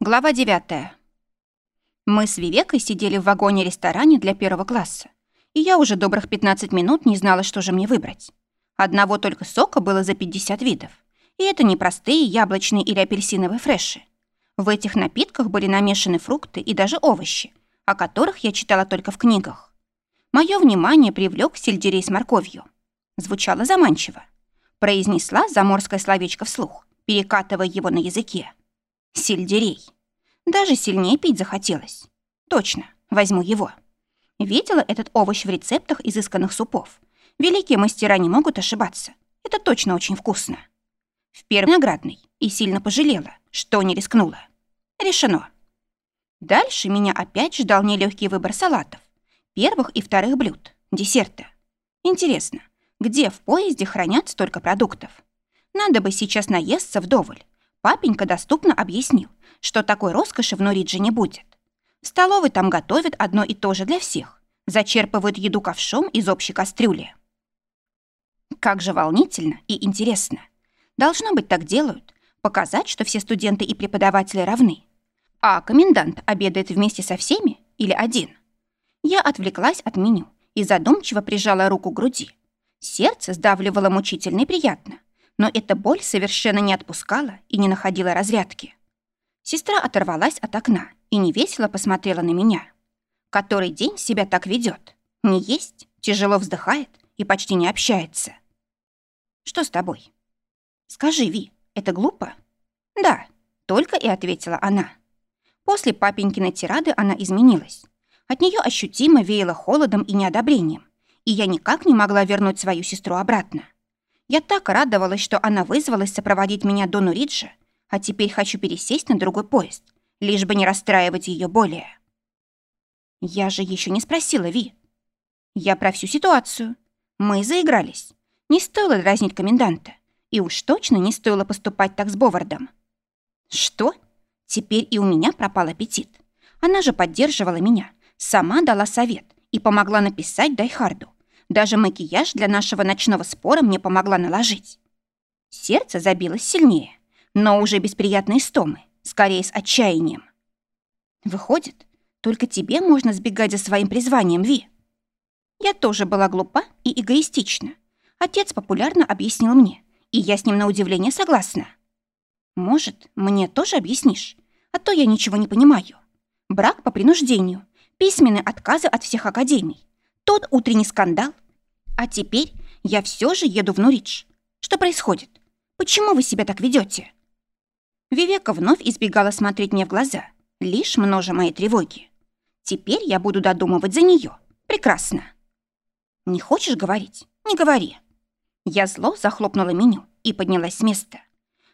Глава 9. Мы с Вивекой сидели в вагоне-ресторане для первого класса, и я уже добрых 15 минут не знала, что же мне выбрать. Одного только сока было за 50 видов, и это не простые яблочные или апельсиновые фреши. В этих напитках были намешаны фрукты и даже овощи, о которых я читала только в книгах. Мое внимание привлек сельдерей с морковью. Звучало заманчиво. Произнесла заморское словечко вслух, перекатывая его на языке. Сельдерей. Даже сильнее пить захотелось. Точно, возьму его. Видела этот овощ в рецептах изысканных супов. Великие мастера не могут ошибаться. Это точно очень вкусно. В первый наградный и сильно пожалела, что не рискнула. Решено. Дальше меня опять ждал нелегкий выбор салатов. Первых и вторых блюд, десерта. Интересно, где в поезде хранят столько продуктов? Надо бы сейчас наесться вдоволь, Папенька доступно объяснил, что такой роскоши в Норидже не будет. В там готовят одно и то же для всех. Зачерпывают еду ковшом из общей кастрюли. Как же волнительно и интересно. Должно быть, так делают. Показать, что все студенты и преподаватели равны. А комендант обедает вместе со всеми или один? Я отвлеклась от меню и задумчиво прижала руку к груди. Сердце сдавливало мучительно и приятно но эта боль совершенно не отпускала и не находила разрядки. Сестра оторвалась от окна и невесело посмотрела на меня. Который день себя так ведет? Не есть, тяжело вздыхает и почти не общается. Что с тобой? Скажи, Ви, это глупо? Да, только и ответила она. После папенькиной тирады она изменилась. От нее ощутимо веяло холодом и неодобрением, и я никак не могла вернуть свою сестру обратно. Я так радовалась, что она вызвалась сопроводить меня до Нуриджа, а теперь хочу пересесть на другой поезд, лишь бы не расстраивать ее более. Я же еще не спросила Ви. Я про всю ситуацию. Мы заигрались. Не стоило дразнить коменданта. И уж точно не стоило поступать так с Бовардом. Что? Теперь и у меня пропал аппетит. Она же поддерживала меня, сама дала совет и помогла написать Дайхарду. Даже макияж для нашего ночного спора мне помогла наложить. Сердце забилось сильнее, но уже без приятной стомы, скорее с отчаянием. Выходит, только тебе можно сбегать за своим призванием, Ви. Я тоже была глупа и эгоистична. Отец популярно объяснил мне, и я с ним на удивление согласна. Может, мне тоже объяснишь? А то я ничего не понимаю. Брак по принуждению, письменные отказы от всех академий, тот утренний скандал. А теперь я все же еду в Нуридж. Что происходит? Почему вы себя так ведете? Вивека вновь избегала смотреть мне в глаза, лишь множа моей тревоги. Теперь я буду додумывать за нее. Прекрасно. Не хочешь говорить? Не говори. Я зло захлопнула меню и поднялась с места.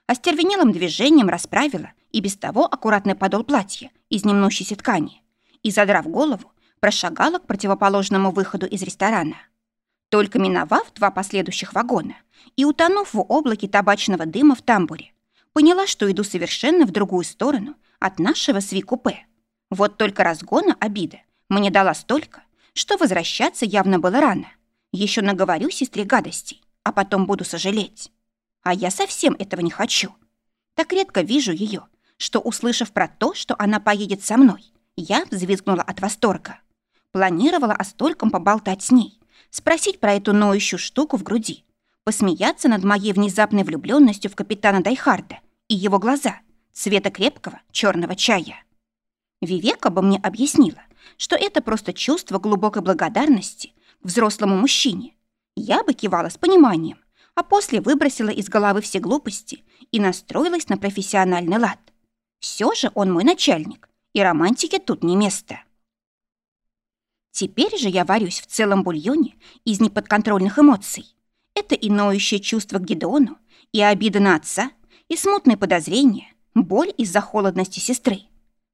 Остервенелым движением расправила и без того аккуратный подол платья из немнущейся ткани и, задрав голову, прошагала к противоположному выходу из ресторана. Только миновав два последующих вагона и утонув в облаке табачного дыма в тамбуре, поняла, что иду совершенно в другую сторону от нашего сви-купе. Вот только разгона обида мне дала столько, что возвращаться явно было рано. Еще наговорю сестре гадостей, а потом буду сожалеть. А я совсем этого не хочу. Так редко вижу ее, что, услышав про то, что она поедет со мной, я взвизгнула от восторга. Планировала о стольком поболтать с ней, спросить про эту ноющую штуку в груди, посмеяться над моей внезапной влюбленностью в капитана Дайхарда и его глаза цвета крепкого черного чая. Вивека бы мне объяснила, что это просто чувство глубокой благодарности к взрослому мужчине. Я бы кивала с пониманием, а после выбросила из головы все глупости и настроилась на профессиональный лад. Все же он мой начальник, и романтике тут не место. Теперь же я варюсь в целом бульоне из неподконтрольных эмоций. Это и ноющее чувство к Гидеону, и обида на отца, и смутные подозрения, боль из-за холодности сестры,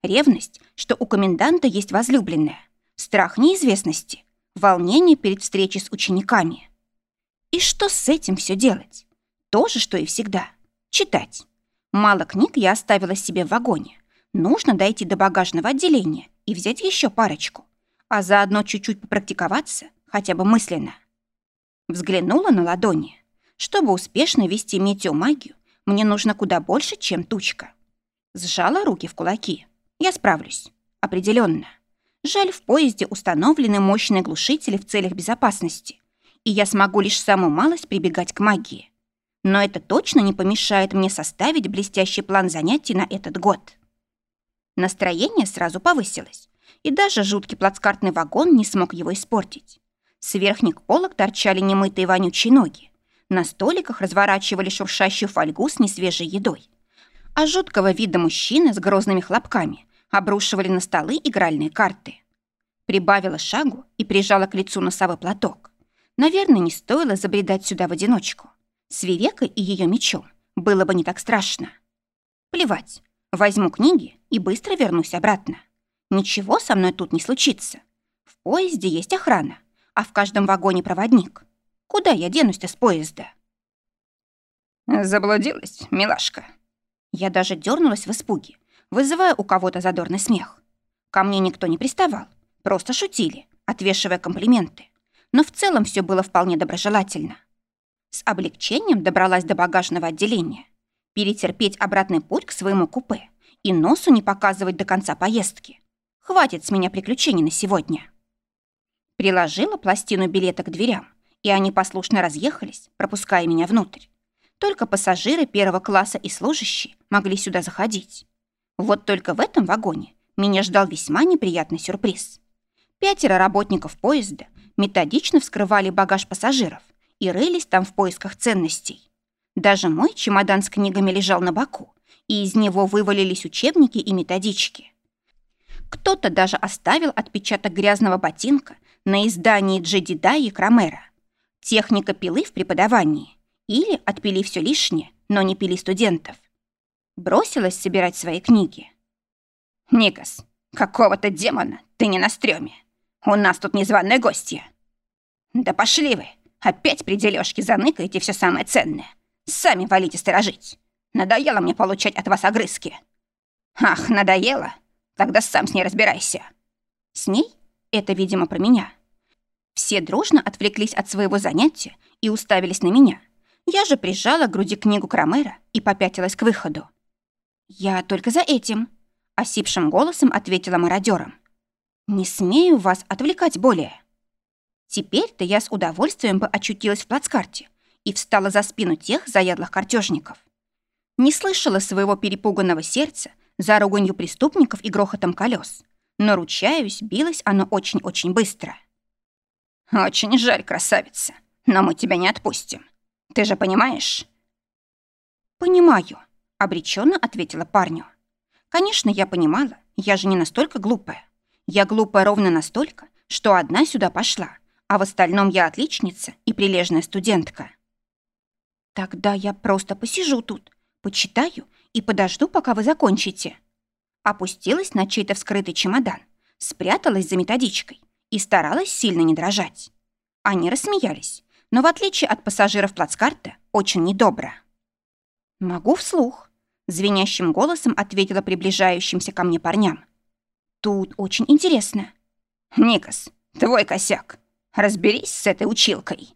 ревность, что у коменданта есть возлюбленная, страх неизвестности, волнение перед встречей с учениками. И что с этим все делать? То же, что и всегда. Читать. Мало книг я оставила себе в вагоне. Нужно дойти до багажного отделения и взять еще парочку а заодно чуть-чуть попрактиковаться, хотя бы мысленно. Взглянула на ладони. Чтобы успешно вести метеомагию, мне нужно куда больше, чем тучка. Сжала руки в кулаки. Я справлюсь. Определенно. Жаль, в поезде установлены мощные глушители в целях безопасности, и я смогу лишь самую малость прибегать к магии. Но это точно не помешает мне составить блестящий план занятий на этот год. Настроение сразу повысилось, и даже жуткий плацкартный вагон не смог его испортить. С верхних полок торчали немытые вонючие ноги. На столиках разворачивали шуршащую фольгу с несвежей едой. А жуткого вида мужчины с грозными хлопками обрушивали на столы игральные карты. Прибавила шагу и прижала к лицу носовой платок. Наверное, не стоило забредать сюда в одиночку. С Вивекой и ее мечом было бы не так страшно. Плевать. Возьму книги и быстро вернусь обратно. Ничего со мной тут не случится. В поезде есть охрана, а в каждом вагоне проводник. Куда я денусь-то с поезда? Заблудилась, милашка. Я даже дернулась в испуге, вызывая у кого-то задорный смех. Ко мне никто не приставал, просто шутили, отвешивая комплименты. Но в целом все было вполне доброжелательно. С облегчением добралась до багажного отделения. Перетерпеть обратный путь к своему купе и носу не показывать до конца поездки. Хватит с меня приключений на сегодня. Приложила пластину билета к дверям, и они послушно разъехались, пропуская меня внутрь. Только пассажиры первого класса и служащие могли сюда заходить. Вот только в этом вагоне меня ждал весьма неприятный сюрприз. Пятеро работников поезда методично вскрывали багаж пассажиров и рылись там в поисках ценностей. Даже мой чемодан с книгами лежал на боку, и из него вывалились учебники и методички. Кто-то даже оставил отпечаток грязного ботинка на издании Джедида и Крамера. Техника пилы в преподавании. Или отпили все лишнее, но не пили студентов бросилась собирать свои книги. «Никас, какого-то демона ты не на стреме. У нас тут незваные гости». «Да пошли вы, опять при дележке заныкаете все самое ценное. Сами валите сторожить. Надоело мне получать от вас огрызки». «Ах, надоело? Тогда сам с ней разбирайся». «С ней? Это, видимо, про меня». Все дружно отвлеклись от своего занятия и уставились на меня. Я же прижала к груди книгу Крамера и попятилась к выходу. «Я только за этим», — осипшим голосом ответила мародерам. «Не смею вас отвлекать более». Теперь-то я с удовольствием бы очутилась в плацкарте и встала за спину тех заядлых картежников. Не слышала своего перепуганного сердца за руганью преступников и грохотом колес, но, ручаюсь, билось оно очень-очень быстро. «Очень жаль, красавица, но мы тебя не отпустим. Ты же понимаешь?» «Понимаю», обреченно ответила парню. Конечно, я понимала, я же не настолько глупая. Я глупая ровно настолько, что одна сюда пошла, а в остальном я отличница и прилежная студентка. Тогда я просто посижу тут, почитаю и подожду, пока вы закончите. Опустилась на чей-то вскрытый чемодан, спряталась за методичкой и старалась сильно не дрожать. Они рассмеялись, но в отличие от пассажиров плацкарта, очень недобро. Могу вслух. Звенящим голосом ответила приближающимся ко мне парням. «Тут очень интересно». «Никас, твой косяк. Разберись с этой училкой».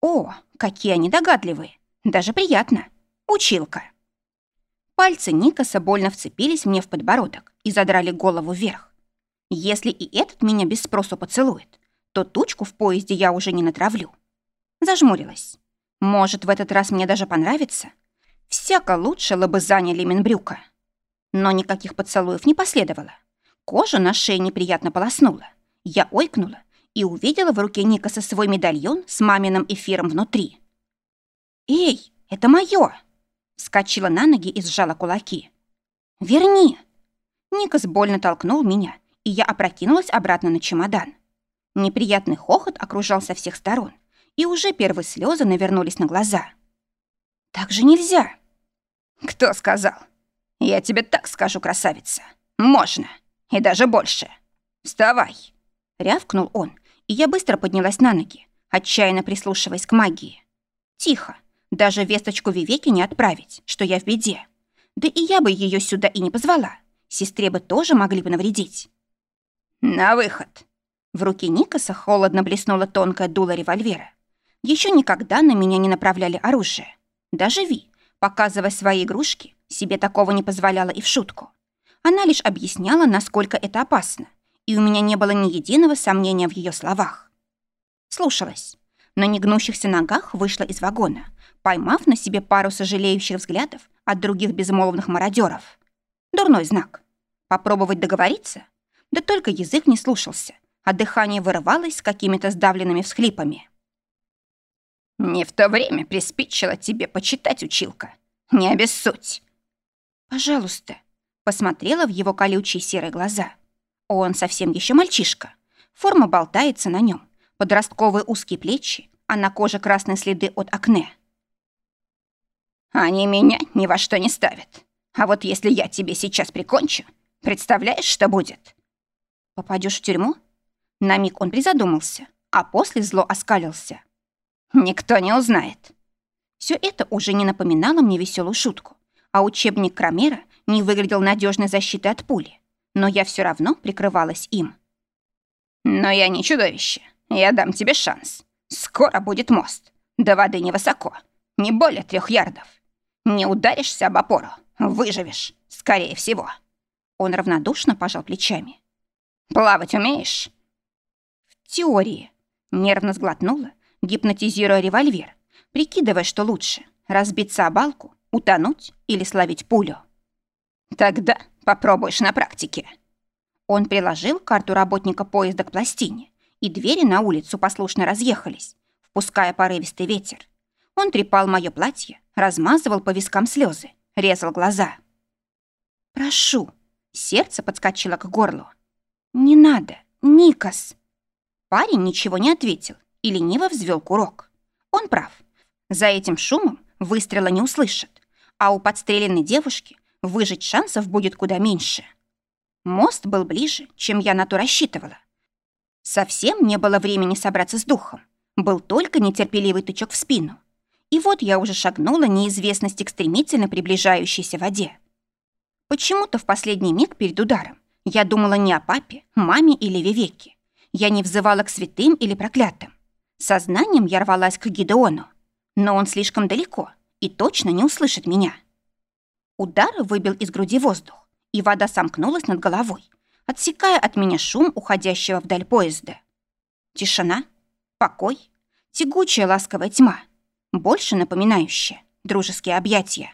«О, какие они догадливые. Даже приятно. Училка». Пальцы Никаса больно вцепились мне в подбородок и задрали голову вверх. Если и этот меня без спросу поцелует, то тучку в поезде я уже не натравлю. Зажмурилась. Может, в этот раз мне даже понравится — Всяко лучше лобызание леменбрюка. Но никаких поцелуев не последовало. Кожа на шее неприятно полоснула. Я ойкнула и увидела в руке Никаса свой медальон с маминым эфиром внутри. «Эй, это моё!» Скочила на ноги и сжала кулаки. «Верни!» Никас больно толкнул меня, и я опрокинулась обратно на чемодан. Неприятный хохот окружал со всех сторон, и уже первые слезы навернулись на глаза. «Так же нельзя!» «Кто сказал?» «Я тебе так скажу, красавица. Можно. И даже больше. Вставай!» Рявкнул он, и я быстро поднялась на ноги, отчаянно прислушиваясь к магии. Тихо. Даже весточку Вивеки не отправить, что я в беде. Да и я бы ее сюда и не позвала. Сестре бы тоже могли бы навредить. «На выход!» В руке Никаса холодно блеснула тонкая дуло револьвера. Еще никогда на меня не направляли оружие. Даже Ви, Показывая свои игрушки, себе такого не позволяла и в шутку. Она лишь объясняла, насколько это опасно, и у меня не было ни единого сомнения в ее словах. Слушалась. На негнущихся ногах вышла из вагона, поймав на себе пару сожалеющих взглядов от других безмолвных мародеров. Дурной знак. Попробовать договориться? Да только язык не слушался, а дыхание вырывалось с какими-то сдавленными всхлипами. «Не в то время приспичило тебе почитать, училка. Не обессудь». «Пожалуйста», — посмотрела в его колючие серые глаза. Он совсем еще мальчишка. Форма болтается на нем, подростковые узкие плечи, а на коже красные следы от акне. «Они меня ни во что не ставят. А вот если я тебе сейчас прикончу, представляешь, что будет?» «Попадешь в тюрьму?» На миг он призадумался, а после зло оскалился. «Никто не узнает». Все это уже не напоминало мне веселую шутку, а учебник Крамера не выглядел надежной защитой от пули, но я все равно прикрывалась им. «Но я не чудовище. Я дам тебе шанс. Скоро будет мост. До воды невысоко. Не более трех ярдов. Не ударишься об опору. Выживешь. Скорее всего». Он равнодушно пожал плечами. «Плавать умеешь?» «В теории». Нервно сглотнула, гипнотизируя револьвер, прикидывая, что лучше — разбиться о балку, утонуть или словить пулю. «Тогда попробуешь на практике». Он приложил карту работника поезда к пластине, и двери на улицу послушно разъехались, впуская порывистый ветер. Он трепал мое платье, размазывал по вискам слезы, резал глаза. «Прошу», сердце подскочило к горлу. «Не надо, Никас!» Парень ничего не ответил и лениво взвел курок. Он прав. За этим шумом выстрела не услышат, а у подстреленной девушки выжить шансов будет куда меньше. Мост был ближе, чем я на то рассчитывала. Совсем не было времени собраться с духом. Был только нетерпеливый тычок в спину. И вот я уже шагнула неизвестности к стремительно приближающейся воде. Почему-то в последний миг перед ударом я думала не о папе, маме или Вивеке. Я не взывала к святым или проклятым. Сознанием я рвалась к Гидеону. Но он слишком далеко и точно не услышит меня. Удар выбил из груди воздух, и вода сомкнулась над головой, отсекая от меня шум уходящего вдаль поезда. Тишина, покой, тягучая ласковая тьма, больше напоминающая дружеские объятия.